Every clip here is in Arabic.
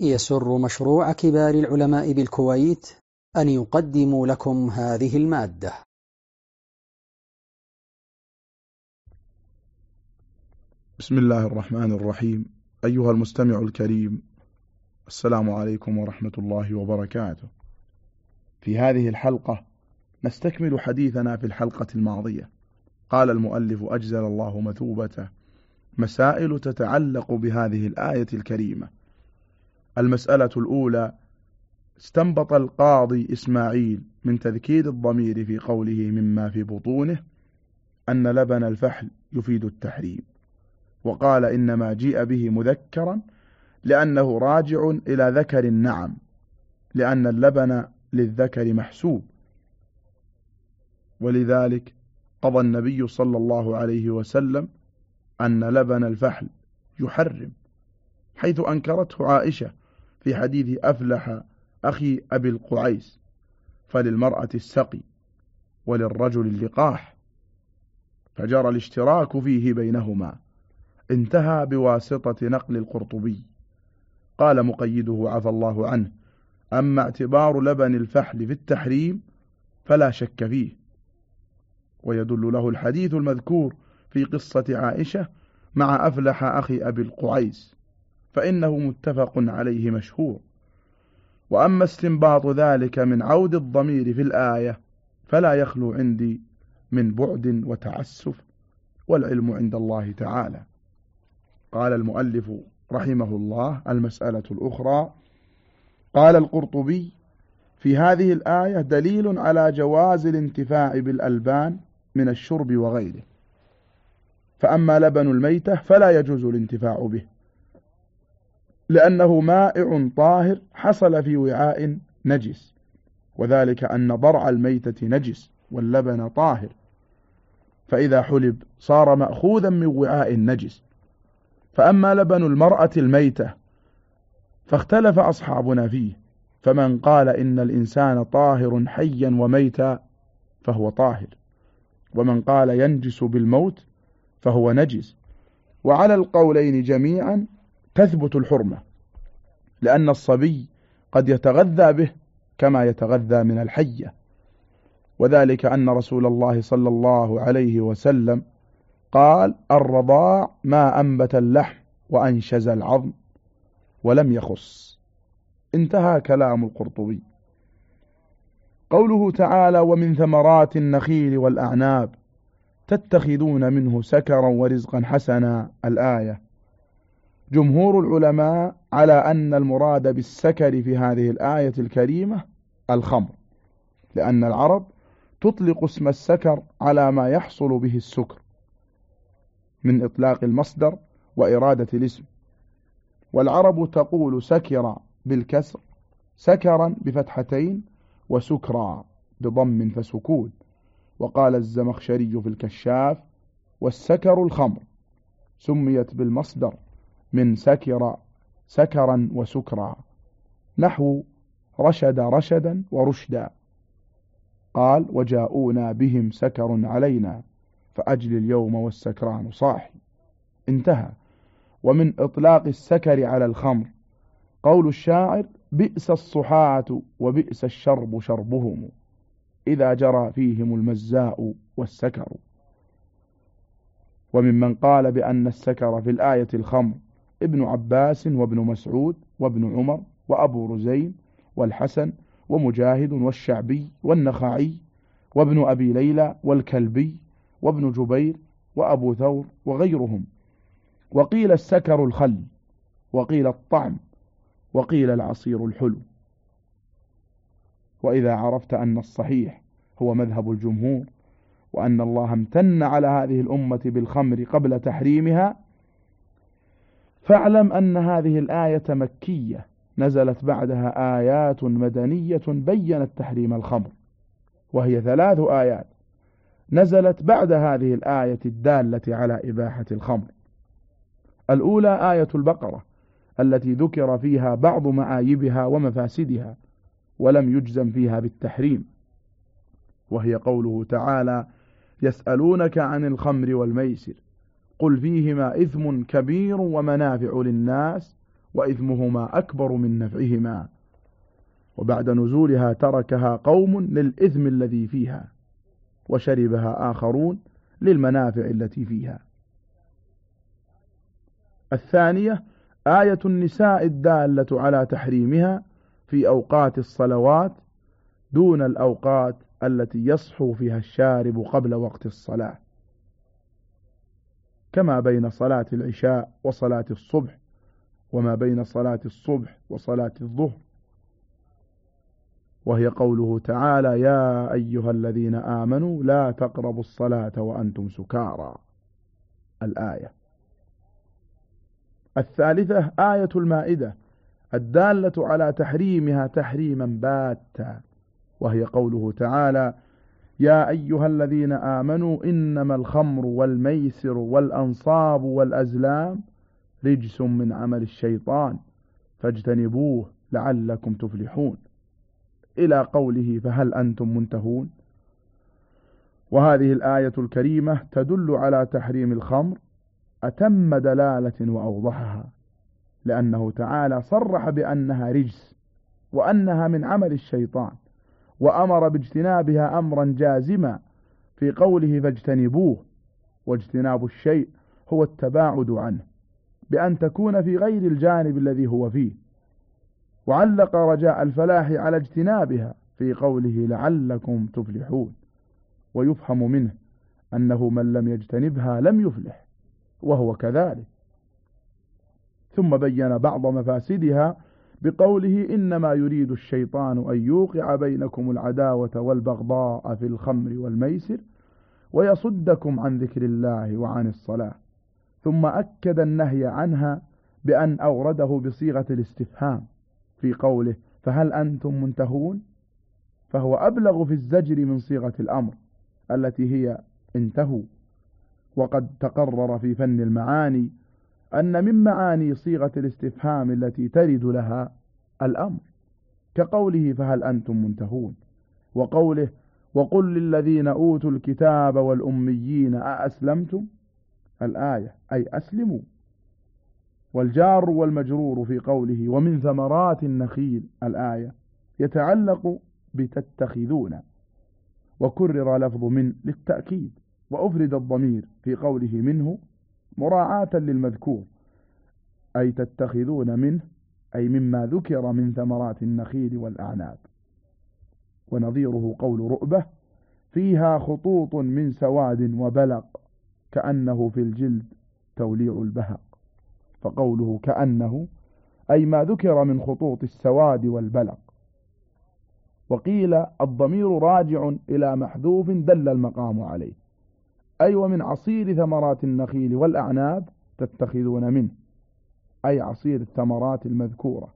يسر مشروع كبار العلماء بالكويت أن يقدم لكم هذه المادة. بسم الله الرحمن الرحيم. أيها المستمع الكريم السلام عليكم ورحمة الله وبركاته. في هذه الحلقة نستكمل حديثنا في الحلقة الماضية. قال المؤلف أجزل الله مثوبته. مسائل تتعلق بهذه الآية الكريمة. المسألة الأولى استنبط القاضي إسماعيل من تذكير الضمير في قوله مما في بطونه أن لبن الفحل يفيد التحريم وقال إنما جيء به مذكرا لأنه راجع إلى ذكر النعم لأن اللبن للذكر محسوب. ولذلك قضى النبي صلى الله عليه وسلم أن لبن الفحل يحرم حيث أنكرته عائشة في حديث أفلح أخي أبي القعيس فللمرأة السقي وللرجل اللقاح فجرى الاشتراك فيه بينهما انتهى بواسطة نقل القرطبي. قال مقيده عفى الله عنه أما اعتبار لبن الفحل في التحريم فلا شك فيه. ويدل له الحديث المذكور في قصة عائشة مع أفلح أخي أبي القعيس. فإنه متفق عليه مشهور. وأما استنباط ذلك من عود الضمير في الآية فلا يخلو عندي من بعد وتعسف والعلم عند الله تعالى. قال المؤلف رحمه الله المسألة الأخرى. قال القرطبي في هذه الآية دليل على جواز الانتفاع بالألبان من الشرب وغيره. فأما لبن الميتة فلا يجوز الانتفاع به. لأنه مائع طاهر حصل في وعاء نجس. وذلك أن ضرع الميتة نجس واللبن طاهر. فإذا حلب صار مأخوذا من وعاء نجس فأما لبن المرأة الميتة فاختلف أصحابنا فيه. فمن قال إن الإنسان طاهر حيا وميتا فهو طاهر. ومن قال ينجس بالموت فهو نجس. وعلى القولين جميعا تثبت الحرمة لأن الصبي قد يتغذى به كما يتغذى من الحية. وذلك أن رسول الله صلى الله عليه وسلم قال الرضاع ما أنبت اللحم وأنشز العظم ولم يخص انتهى كلام القرطبي. قوله تعالى ومن ثمرات النخيل والأعناب تتخذون منه سكرا ورزقا حسنا الآية. جمهور العلماء على أن المراد بالسكر في هذه الآية الكريمة الخمر لأن العرب تطلق اسم السكر على ما يحصل به السكر من إطلاق المصدر وإرادة الاسم. والعرب تقول سكر بالكسر سكرا بفتحتين وسكرا بضم فسكون. وقال الزمخشري في الكشاف والسكر الخمر سميت بالمصدر من سكر سكرا وسكرا. نحو رشد رشدا ورشدا. قال وجاءونا بهم سكر علينا فأجل اليوم والسكران صاحي. انتهى. ومن إطلاق السكر على الخمر. قول الشاعر بئس الصحاة وبئس الشرب شربهم. إذا جرى فيهم المزاء والسكر. وممن قال بأن السكر في الآية الخمر. ابن عباس وابن مسعود وابن عمر وأبو رزين والحسن ومجاهد والشعبي والنخعي وابن أبي ليلى والكلبي وابن جبير وأبو ثور وغيرهم. وقيل السكر الخل وقيل الطعم وقيل العصير الحلو. وإذا عرفت أن الصحيح هو مذهب الجمهور وأن الله امتن على هذه الأمة بالخمر قبل تحريمها فاعلم أن هذه الآية مكية. نزلت بعدها آيات مدنية بينت تحريم الخمر وهي ثلاث آيات. نزلت بعد هذه الآية الدالة على إباحة الخمر. الأولى آية البقرة التي ذكر فيها بعض معايبها ومفاسدها ولم يجزم فيها بالتحريم وهي قوله تعالى يسألونك عن الخمر والميسر. قل فيهما إثم كبير ومنافع للناس وإثمهما أكبر من نفعهما. وبعد نزولها تركها قوم للإثم الذي فيها وشربها آخرون للمنافع التي فيها. الثانية آية النساء الدالة على تحريمها في أوقات الصلوات دون الأوقات التي يصحو فيها الشارب قبل وقت الصلاة. كما بين صلاة العشاء وصلاة الصبح وما بين صلاة الصبح وصلاة الظهر. وهي قوله تعالى يا أيها الذين آمنوا لا تقربوا الصلاة وأنتم سكارى. الآية. الثالثة آية المائدة الدالة على تحريمها تحريما باتا. وهي قوله تعالى يا أيها الذين آمنوا إنما الخمر والميسر والأنصاب والأزلام رجس من عمل الشيطان فاجتنبوه لعلكم تفلحون. إلى قوله فهل أنتم منتهون؟ وهذه الآية الكريمة تدل على تحريم الخمر أتم دلالة وأوضحها لأنه تعالى صرح بأنها رجس وأنها من عمل الشيطان. وأمر باجتنابها أمرا جازما في قوله فاجتنبوه واجتناب الشيء هو التباعد عنه بأن تكون في غير الجانب الذي هو فيه. وعلق رجاء الفلاح على اجتنابها في قوله لعلكم تفلحون. ويفهم منه أنه من لم يجتنبها لم يفلح وهو كذلك. ثم بين بعض مفاسدها بقوله إنما يريد الشيطان أن يوقع بينكم العداوة والبغضاء في الخمر والميسر ويصدكم عن ذكر الله وعن الصلاة. ثم أكد النهي عنها بأن أورده بصيغة الاستفهام في قوله فهل أنتم منتهون؟ فهو أبلغ في الزجر من صيغة الأمر التي هي انتهوا. وقد تقرر في فن المعاني أن من معاني صيغة الاستفهام التي ترد لها الأمر كقوله فهل أنتم منتهون؟ وقوله وقل للذين أوتوا الكتاب والأميين أأسلمتم؟ الآية أي أسلموا. والجار والمجرور في قوله ومن ثمرات النخيل الآية يتعلق بتتخذون. وكرر لفظ من للتأكيد وأفرد الضمير في قوله منه مراعاة للمذكور أي تتخذون منه أي مما ذكر من ثمرات النخيل والأعناب. ونظيره قول رؤبة فيها خطوط من سواد وبلق كأنه في الجلد توليع البهق. فقوله كأنه أي ما ذكر من خطوط السواد والبلق. وقيل الضمير راجع إلى محذوف دل المقام عليه. أي ومن عصير ثمرات النخيل والأعناب تتخذون منه أي عصير الثمرات المذكورة.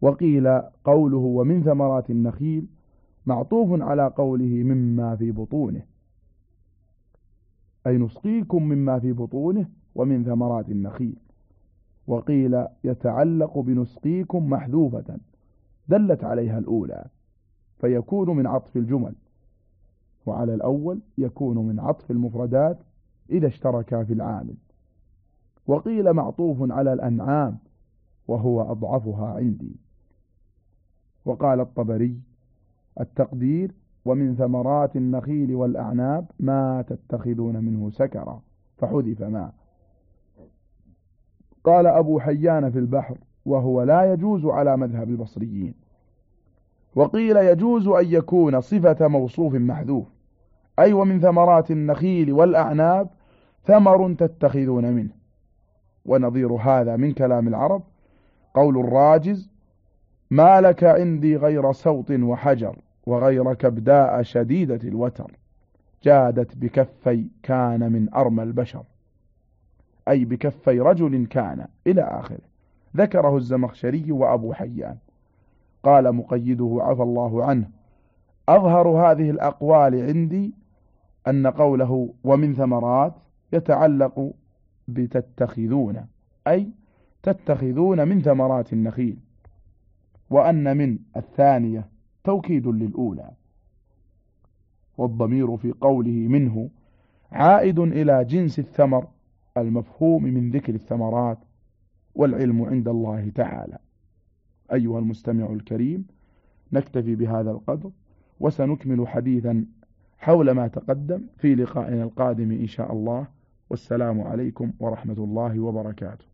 وقيل قوله ومن ثمرات النخيل معطوف على قوله مما في بطونه أي نسقيكم مما في بطونه ومن ثمرات النخيل. وقيل يتعلق بنسقيكم محذوفة دلت عليها الأولى فيكون من عطف الجمل. وعلى الأول يكون من عطف المفردات إذا اشتركا في العامل وقيل معطوف على الأنعام وهو أضعفها عندي. وقال الطبري التقدير ومن ثمرات النخيل والأعناب ما تتخذون منه سكرا فحذف ما. قال أبو حيان في البحر وهو لا يجوز على مذهب البصريين. وقيل يجوز أن يكون صفة موصوف محذوف. أي ومن ثمرات النخيل والأعناب ثمر تتخذون منه. ونظير هذا من كلام العرب. قول الراجز ما لك عندي غير سوط وحجر وغير كبداء شديدة الوتر. جادت بكفي كان من أرمى البشر. أي بكفي رجل كان إلى آخره. ذكره الزمخشري وأبو حيان. قال مقيده عفى الله عنه أظهر هذه الأقوال عندي أن قوله ومن ثمرات يتعلق بتتخذون أي تتخذون من ثمرات النخيل وأن من الثانية توكيد للأولى والضمير في قوله منه عائد إلى جنس الثمر المفهوم من ذكر الثمرات والعلم عند الله تعالى. أيها المستمع الكريم نكتفي بهذا القدر وسنكمل حديثا حول ما تقدم في لقائنا القادم إن شاء الله. والسلام عليكم ورحمة الله وبركاته.